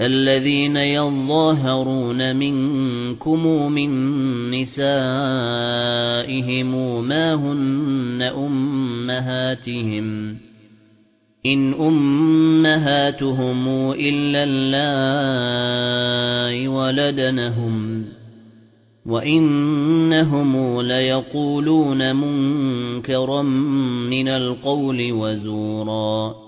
الذين يظاهرون منكم من نسائهم ما هن أمهاتهم إن أمهاتهم إلا الله ولدنهم وإنهم ليقولون منكرا من القول وزورا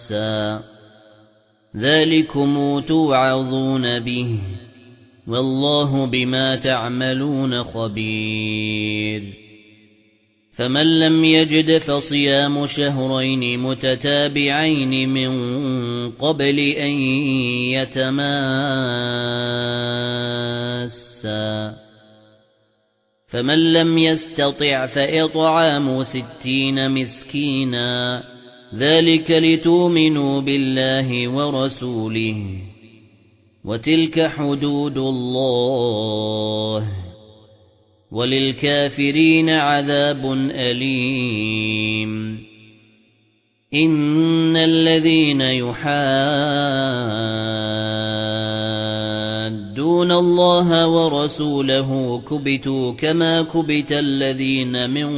ذَلِكُمْ تُوعَظُونَ بِهِ وَاللَّهُ بِمَا تَعْمَلُونَ خَبِيرٌ فَمَن لَّمْ يَجِدْ فَصِيَامُ شَهْرَيْنِ مُتَتَابِعَيْنِ مِن قَبْلِ أَن يَتَمَاسَّا فَمَن لَّمْ يَسْتَطِعْ فَإِطْعَامُ سِتِّينَ مِسْكِينًا ذَلِكَ لِتُؤْمِنُوا بِاللَّهِ وَرَسُولِهِ وَتِلْكَ حُدُودُ اللَّهِ وَلِلْكَافِرِينَ عَذَابٌ أَلِيمٌ. إِنَّ الَّذِينَ يُحَادُّونَ اللَّهَ وَرَسُولَهُ كُبِتُوا كَمَا كُبِتَ الَّذِينَ مِن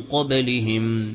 قَبْلِهِمْ.